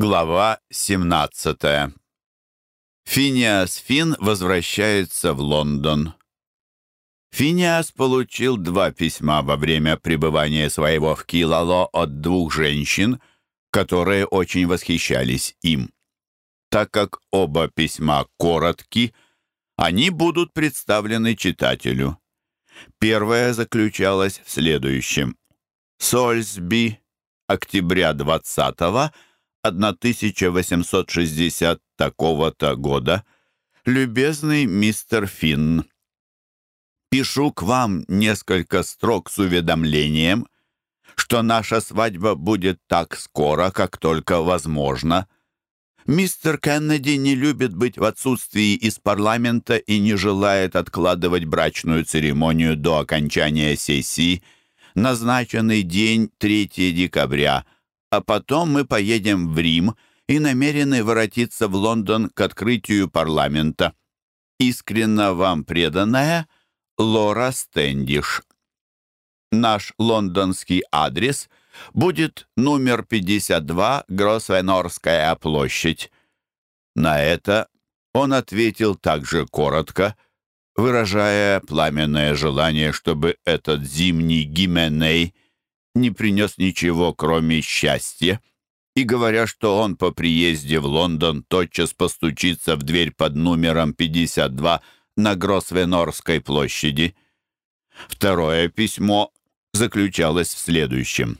Глава 17 Финиас Фин возвращается в Лондон. Финиас получил два письма во время пребывания своего в Килало от двух женщин, которые очень восхищались им. Так как оба письма коротки, они будут представлены читателю. Первое заключалось в следующем. Сольсби, октября 20 1860 такого-то года, любезный мистер Финн, пишу к вам несколько строк с уведомлением, что наша свадьба будет так скоро, как только возможно. Мистер Кеннеди не любит быть в отсутствии из парламента и не желает откладывать брачную церемонию до окончания сессии. Назначенный день 3 декабря – а потом мы поедем в Рим и намерены воротиться в Лондон к открытию парламента. Искренно вам преданная Лора Стендиш. Наш лондонский адрес будет номер 52, Гросвенорская площадь. На это он ответил также коротко, выражая пламенное желание, чтобы этот зимний гименей – не принес ничего, кроме счастья, и говоря, что он по приезде в Лондон тотчас постучится в дверь под номером 52 на Гросвенорской площади. Второе письмо заключалось в следующем.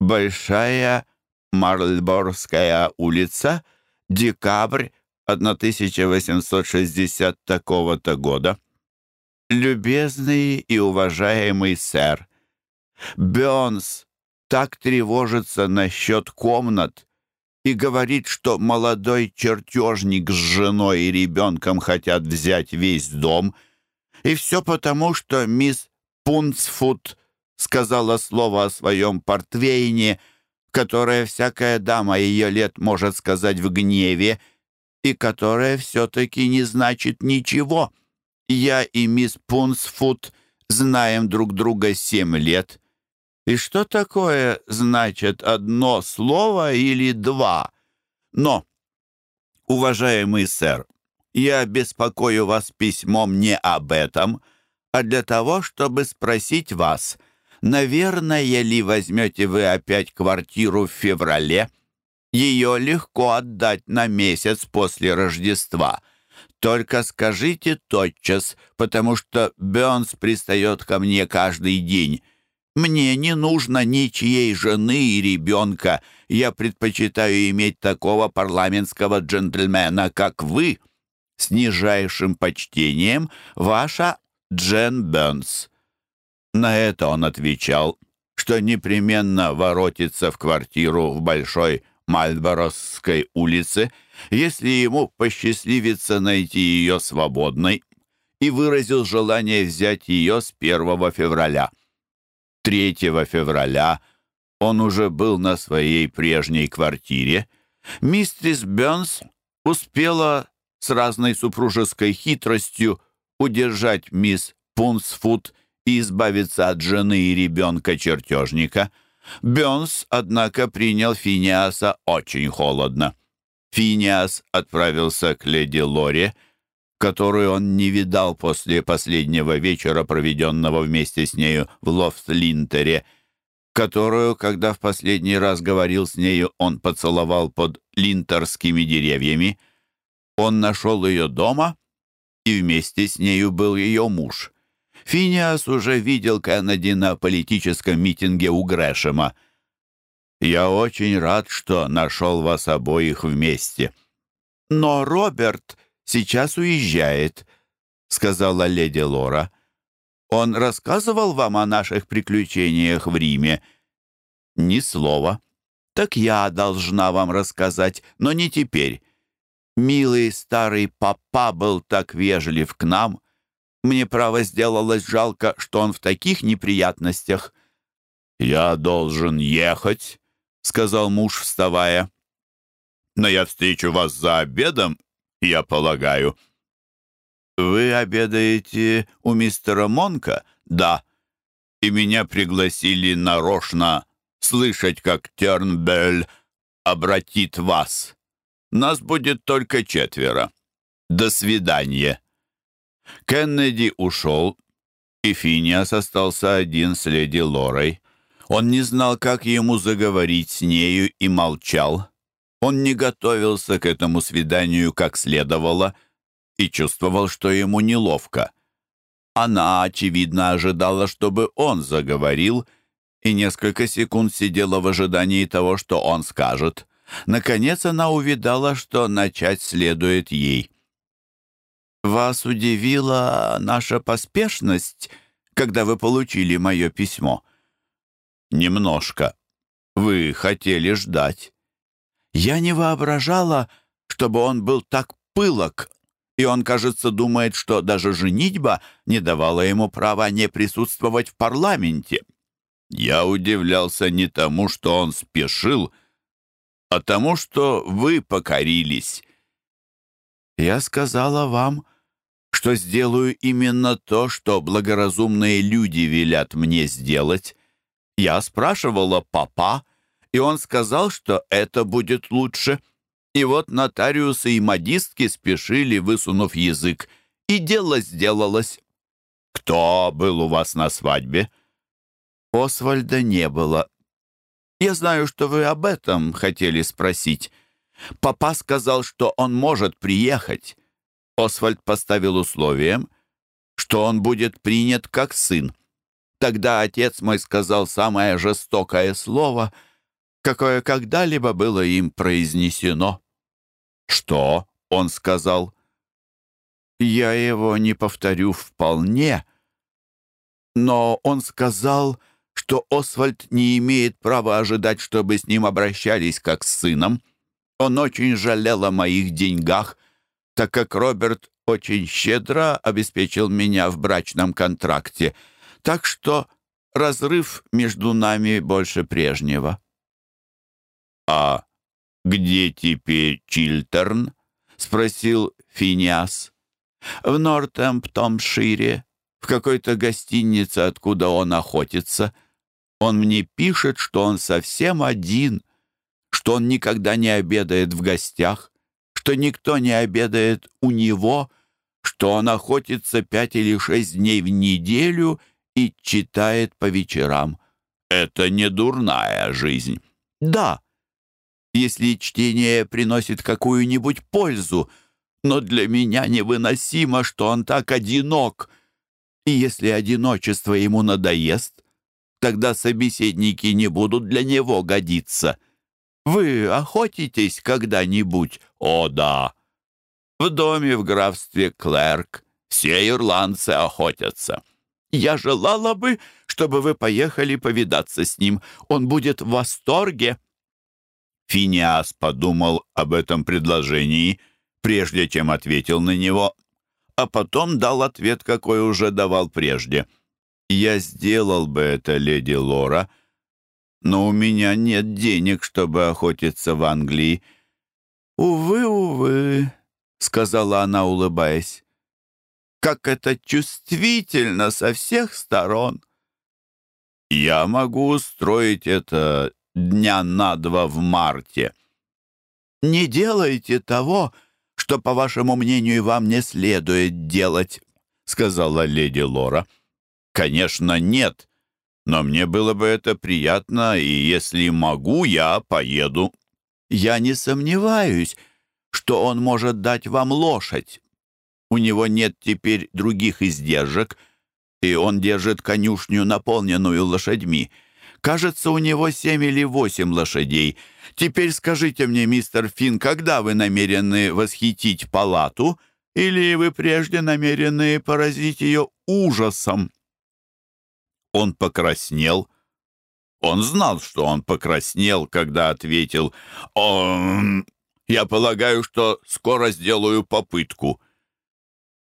«Большая Марльборская улица, декабрь 1860 такого-то года. Любезный и уважаемый сэр, Бёрнс так тревожится насчет комнат и говорит, что молодой чертежник с женой и ребенком хотят взять весь дом, и все потому, что мисс Пунцфуд сказала слово о своем портвейне, которое всякая дама ее лет может сказать в гневе, и которое все-таки не значит ничего. Я и мисс Пунцфуд знаем друг друга семь лет — и что такое значит одно слово или два? Но, уважаемый сэр, я беспокою вас письмом не об этом, а для того, чтобы спросить вас, наверное ли возьмете вы опять квартиру в феврале? Ее легко отдать на месяц после Рождества. Только скажите тотчас, потому что Бёрнс пристает ко мне каждый день. Мне не нужно ничьей жены и ребенка. Я предпочитаю иметь такого парламентского джентльмена, как вы. С нижайшим почтением, ваша Джен Бернс». На это он отвечал, что непременно воротится в квартиру в Большой Мальборосской улице, если ему посчастливится найти ее свободной, и выразил желание взять ее с 1 февраля. 3 февраля он уже был на своей прежней квартире. Мистрис Бёрнс успела с разной супружеской хитростью удержать мисс Пунсфуд и избавиться от жены и ребенка-чертежника. Бёрнс, однако, принял Финиаса очень холодно. Финиас отправился к леди Лоре, которую он не видал после последнего вечера, проведенного вместе с нею в Лофт-Линтере, которую, когда в последний раз говорил с нею, он поцеловал под линтерскими деревьями. Он нашел ее дома, и вместе с нею был ее муж. Финиас уже видел Кеннеди на политическом митинге у Грэшема. «Я очень рад, что нашел вас обоих вместе». «Но Роберт...» сейчас уезжает», — сказала леди Лора. «Он рассказывал вам о наших приключениях в Риме?» «Ни слова». «Так я должна вам рассказать, но не теперь. Милый старый папа был так вежлив к нам. Мне, право, сделалось жалко, что он в таких неприятностях». «Я должен ехать», — сказал муж, вставая. «Но я встречу вас за обедом я полагаю». «Вы обедаете у мистера Монка?» «Да. И меня пригласили нарочно слышать, как Тернбель обратит вас. Нас будет только четверо. До свидания». Кеннеди ушел, и Финиас остался один с леди Лорой. Он не знал, как ему заговорить с нею, и молчал. Он не готовился к этому свиданию как следовало и чувствовал, что ему неловко. Она, очевидно, ожидала, чтобы он заговорил, и несколько секунд сидела в ожидании того, что он скажет. Наконец она увидала, что начать следует ей. «Вас удивила наша поспешность, когда вы получили мое письмо?» «Немножко. Вы хотели ждать». «Я не воображала, чтобы он был так пылок, и он, кажется, думает, что даже женитьба не давала ему права не присутствовать в парламенте». Я удивлялся не тому, что он спешил, а тому, что вы покорились. Я сказала вам, что сделаю именно то, что благоразумные люди велят мне сделать. Я спрашивала папа, и он сказал, что это будет лучше. И вот нотариусы и модистки спешили, высунув язык, и дело сделалось. «Кто был у вас на свадьбе?» Освальда не было. «Я знаю, что вы об этом хотели спросить. Папа сказал, что он может приехать. Освальд поставил условием, что он будет принят как сын. Тогда отец мой сказал самое жестокое слово, какое когда-либо было им произнесено. Что он сказал? Я его не повторю вполне, но он сказал, что Освальд не имеет права ожидать, чтобы с ним обращались как с сыном. Он очень жалел о моих деньгах — так как Роберт очень щедро обеспечил меня в брачном контракте, так что разрыв между нами больше прежнего. «А где теперь Чилтерн?» — спросил Финиас. «В Нортемптоншире, в какой-то гостинице, откуда он охотится. Он мне пишет, что он совсем один, что он никогда не обедает в гостях, что никто не обедает у него, что он охотится пять или шесть дней в неделю и читает по вечерам. Это не дурная жизнь. Да, если чтение приносит какую-нибудь пользу, но для меня невыносимо, что он так одинок. И если одиночество ему надоест, тогда собеседники не будут для него годиться. Вы охотитесь когда-нибудь? О, да. В доме в графстве Клерк все ирландцы охотятся. Я желала бы, чтобы вы поехали повидаться с ним. Он будет в восторге». Финиас подумал об этом предложении, прежде чем ответил на него, а потом дал ответ, какой уже давал прежде. «Я сделал бы это, леди Лора, но у меня нет денег, чтобы охотиться в Англии». «Увы, увы», — сказала она, улыбаясь. «Как это чувствительно со всех сторон!» «Я могу устроить это дня на два в марте». «Не делайте того, что, по вашему мнению, вам не следует делать», — сказала леди Лора. «Конечно, нет. Но мне было бы это приятно, и если могу, я поеду». «Я не сомневаюсь, что он может дать вам лошадь. У него нет теперь других издержек, и он держит конюшню, наполненную лошадьми. Кажется, у него семь или восемь лошадей. Теперь скажите мне, мистер Финн, когда вы намерены восхитить палату, или вы прежде намерены поразить ее ужасом?» Он покраснел. Он знал, что он покраснел, когда ответил «О, я полагаю, что скоро сделаю попытку».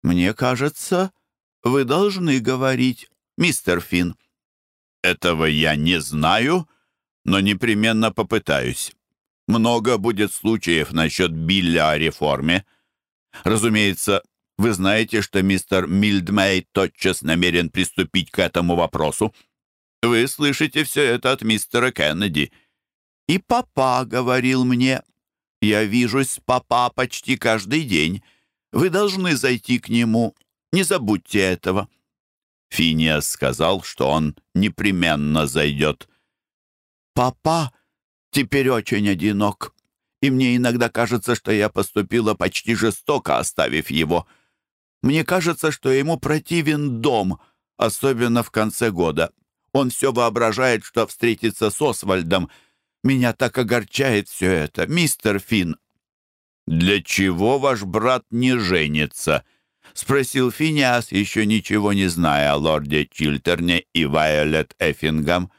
«Мне кажется, вы должны говорить, мистер Финн». «Этого я не знаю, но непременно попытаюсь. Много будет случаев насчет Билля о реформе. Разумеется, вы знаете, что мистер Мильдмей тотчас намерен приступить к этому вопросу. Вы слышите все это от мистера Кеннеди. И папа говорил мне, я вижусь с папа почти каждый день. Вы должны зайти к нему. Не забудьте этого». Финиас сказал, что он непременно зайдет. «Папа теперь очень одинок, и мне иногда кажется, что я поступила почти жестоко, оставив его. Мне кажется, что ему противен дом, особенно в конце года. Он все воображает, что встретится с Освальдом. Меня так огорчает все это, мистер Финн». «Для чего ваш брат не женится?» — спросил Финиас, еще ничего не зная о лорде Чилтерне и Вайолет Эффингам.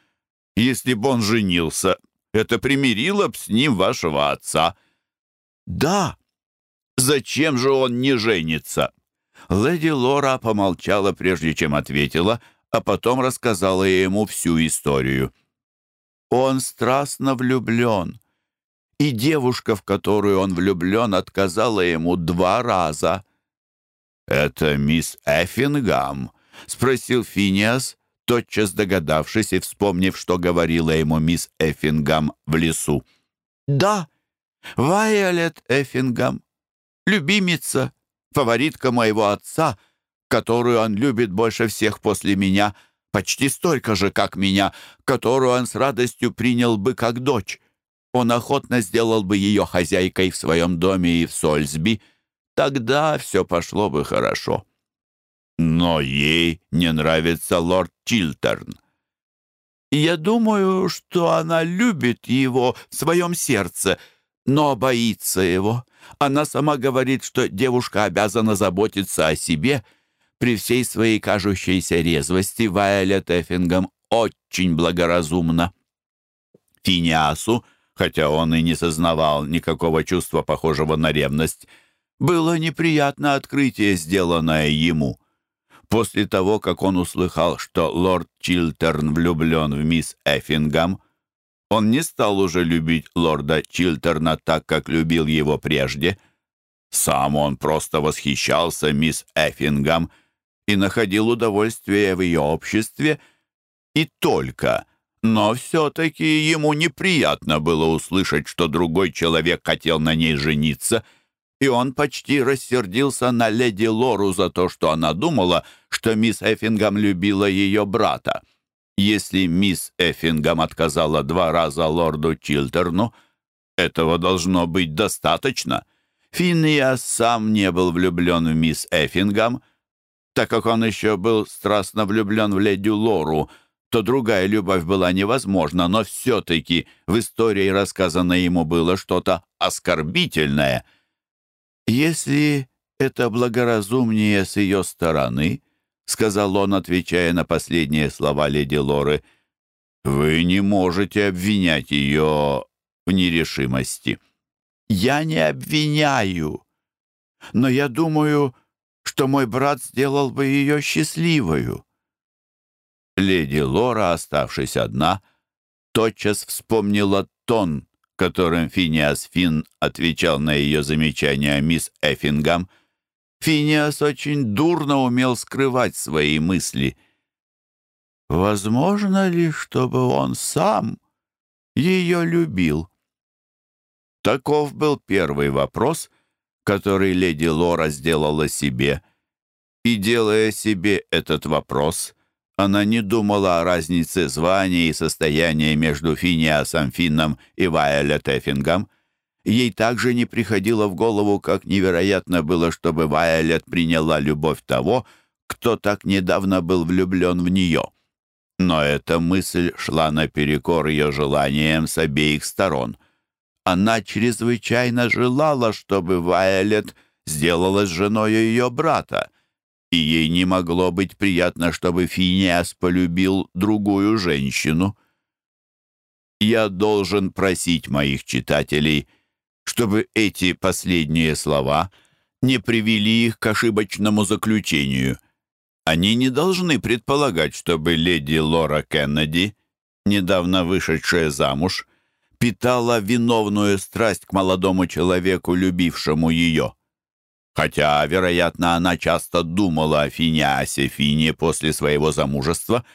«Если бы он женился, это примирило б с ним вашего отца». «Да! Зачем же он не женится?» Леди Лора помолчала, прежде чем ответила, а потом рассказала ему всю историю. «Он страстно влюблен, и девушка, в которую он влюблен, отказала ему два раза». «Это мисс Эффингам?» — спросил Финиас, тотчас догадавшись и вспомнив, что говорила ему мисс Эффингам в лесу. «Да, Вайолет Эффингам, любимица, фаворитка моего отца, которую он любит больше всех после меня, почти столько же, как меня, которую он с радостью принял бы как дочь. Он охотно сделал бы ее хозяйкой в своем доме и в Сольсби, Тогда все пошло бы хорошо. Но ей не нравится лорд Чилтерн. Я думаю, что она любит его в своем сердце, но боится его. Она сама говорит, что девушка обязана заботиться о себе. При всей своей кажущейся резвости Вайолет Эффингам очень благоразумна. Финиасу, хотя он и не сознавал никакого чувства, похожего на ревность, было неприятно открытие, сделанное ему. После того, как он услыхал, что лорд Чилтерн влюблен в мисс Эффингам, он не стал уже любить лорда Чилтерна так, как любил его прежде. Сам он просто восхищался мисс Эффингам и находил удовольствие в ее обществе, и только. Но все-таки ему неприятно было услышать, что другой человек хотел на ней жениться — и он почти рассердился на леди Лору за то, что она думала, что мисс Эффингам любила ее брата. Если мисс Эффингам отказала два раза лорду Чилтерну, этого должно быть достаточно. Финниас сам не был влюблен в мисс Эффингам, так как он еще был страстно влюблен в леди Лору, то другая любовь была невозможна, но все-таки в истории рассказано ему было что-то оскорбительное — «Если это благоразумнее с ее стороны», — сказал он, отвечая на последние слова леди Лоры, «вы не можете обвинять ее в нерешимости». «Я не обвиняю, но я думаю, что мой брат сделал бы ее счастливою». Леди Лора, оставшись одна, тотчас вспомнила тон, которым Финиас Финн отвечал на ее замечания мисс Эффингам, Финиас очень дурно умел скрывать свои мысли. Возможно ли, чтобы он сам ее любил? Таков был первый вопрос, который леди Лора сделала себе. И, делая себе этот вопрос, она не думала о разнице звания и состояния между Финиасом Финном и Вайолет Эффингом. Ей также не приходило в голову, как невероятно было, чтобы Вайолет приняла любовь того, кто так недавно был влюблен в нее. Но эта мысль шла наперекор ее желаниям с обеих сторон. Она чрезвычайно желала, чтобы Вайолет сделалась женой ее брата, и ей не могло быть приятно, чтобы Финиас полюбил другую женщину. Я должен просить моих читателей, чтобы эти последние слова не привели их к ошибочному заключению. Они не должны предполагать, чтобы леди Лора Кеннеди, недавно вышедшая замуж, питала виновную страсть к молодому человеку, любившему ее. Хотя, вероятно, она часто думала о Финиасе Фине после своего замужества,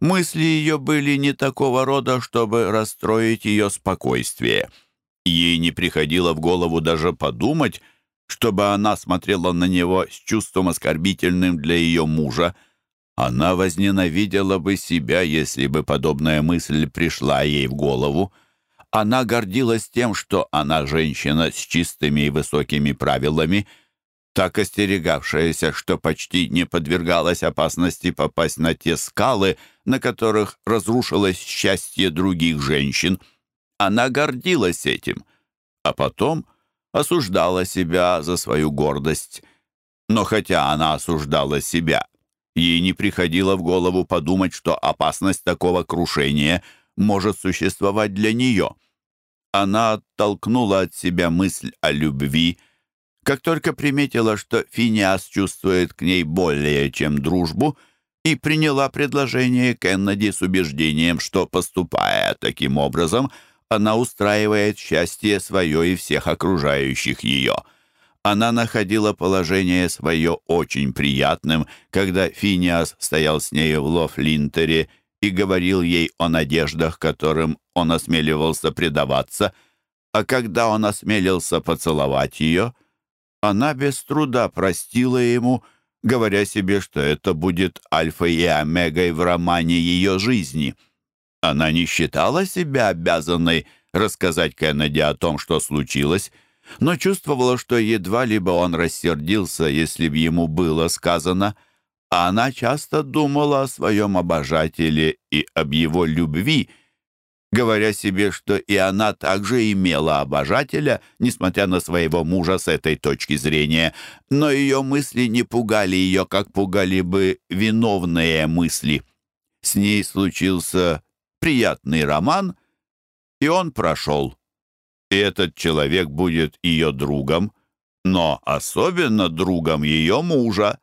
Мысли ее были не такого рода, чтобы расстроить ее спокойствие. Ей не приходило в голову даже подумать, чтобы она смотрела на него с чувством оскорбительным для ее мужа. Она возненавидела бы себя, если бы подобная мысль пришла ей в голову. Она гордилась тем, что она женщина с чистыми и высокими правилами — так остерегавшаяся, что почти не подвергалась опасности попасть на те скалы, на которых разрушилось счастье других женщин. Она гордилась этим, а потом осуждала себя за свою гордость. Но хотя она осуждала себя, ей не приходило в голову подумать, что опасность такого крушения может существовать для нее. Она оттолкнула от себя мысль о любви, как только приметила, что Финиас чувствует к ней более чем дружбу, и приняла предложение Кеннеди с убеждением, что, поступая таким образом, она устраивает счастье свое и всех окружающих ее. Она находила положение свое очень приятным, когда Финиас стоял с нею в Лофлинтере и говорил ей о надеждах, которым он осмеливался предаваться, а когда он осмелился поцеловать ее — она без труда простила ему, говоря себе, что это будет альфой и омегой в романе ее жизни. Она не считала себя обязанной рассказать Кеннеди о том, что случилось, но чувствовала, что едва ли бы он рассердился, если бы ему было сказано, а она часто думала о своем обожателе и об его любви, говоря себе, что и она также имела обожателя, несмотря на своего мужа с этой точки зрения. Но ее мысли не пугали ее, как пугали бы виновные мысли. С ней случился приятный роман, и он прошел. Этот человек будет ее другом, но особенно другом ее мужа.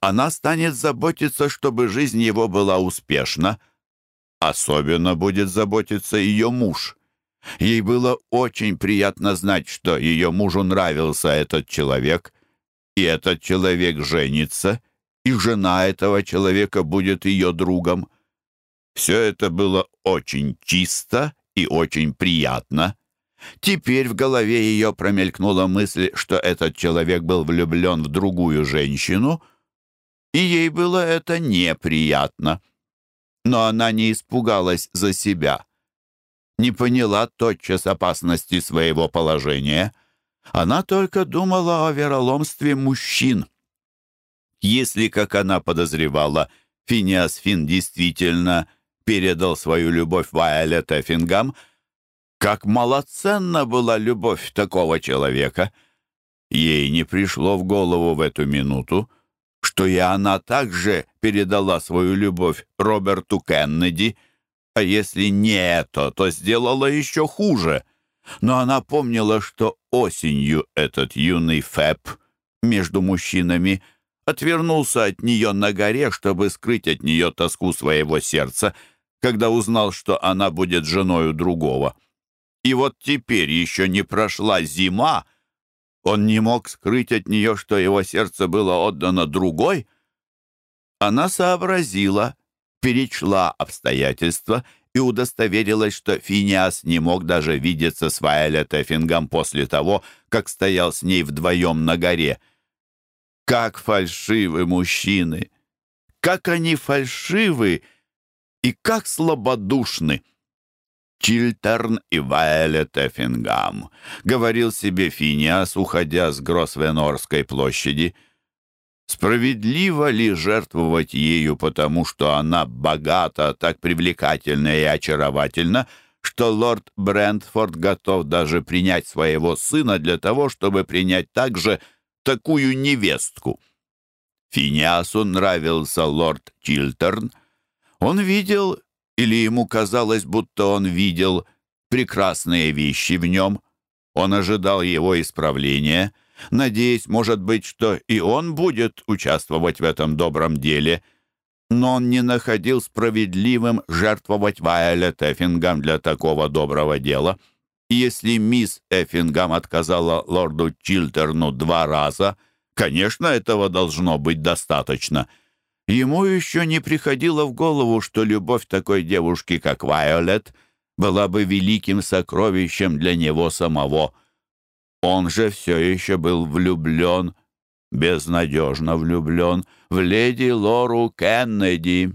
Она станет заботиться, чтобы жизнь его была успешна — Особенно будет заботиться ее муж. Ей было очень приятно знать, что ее мужу нравился этот человек, и этот человек женится, и жена этого человека будет ее другом. Все это было очень чисто и очень приятно. Теперь в голове ее промелькнула мысль, что этот человек был влюблен в другую женщину, и ей было это неприятно но она не испугалась за себя. Не поняла тотчас опасности своего положения. Она только думала о вероломстве мужчин. Если, как она подозревала, Финиас Фин действительно передал свою любовь Вайолет Эффингам, как малоценна была любовь такого человека. Ей не пришло в голову в эту минуту, что и она также передала свою любовь Роберту Кеннеди, а если не это, то сделала еще хуже. Но она помнила, что осенью этот юный Фэб между мужчинами отвернулся от нее на горе, чтобы скрыть от нее тоску своего сердца, когда узнал, что она будет женою другого. И вот теперь еще не прошла зима, он не мог скрыть от нее, что его сердце было отдано другой. Она сообразила, перечла обстоятельства и удостоверилась, что Финиас не мог даже видеться с Вайолет Эффингом после того, как стоял с ней вдвоем на горе. Как фальшивы мужчины! Как они фальшивы и как слабодушны! Чильтерн и Вайлет Эффингам», — говорил себе Финиас, уходя с Гросвенорской площади. «Справедливо ли жертвовать ею, потому что она богата, так привлекательна и очаровательна, что лорд Брентфорд готов даже принять своего сына для того, чтобы принять также такую невестку?» Финиасу нравился лорд Чилтерн. Он видел или ему казалось, будто он видел прекрасные вещи в нем. Он ожидал его исправления, надеясь, может быть, что и он будет участвовать в этом добром деле. Но он не находил справедливым жертвовать Вайолет Эффингам для такого доброго дела. Если мисс Эффингам отказала лорду Чилтерну два раза, конечно, этого должно быть достаточно — Ему еще не приходило в голову, что любовь такой девушки, как Вайолет, была бы великим сокровищем для него самого. Он же все еще был влюблен, безнадежно влюблен, в леди Лору Кеннеди.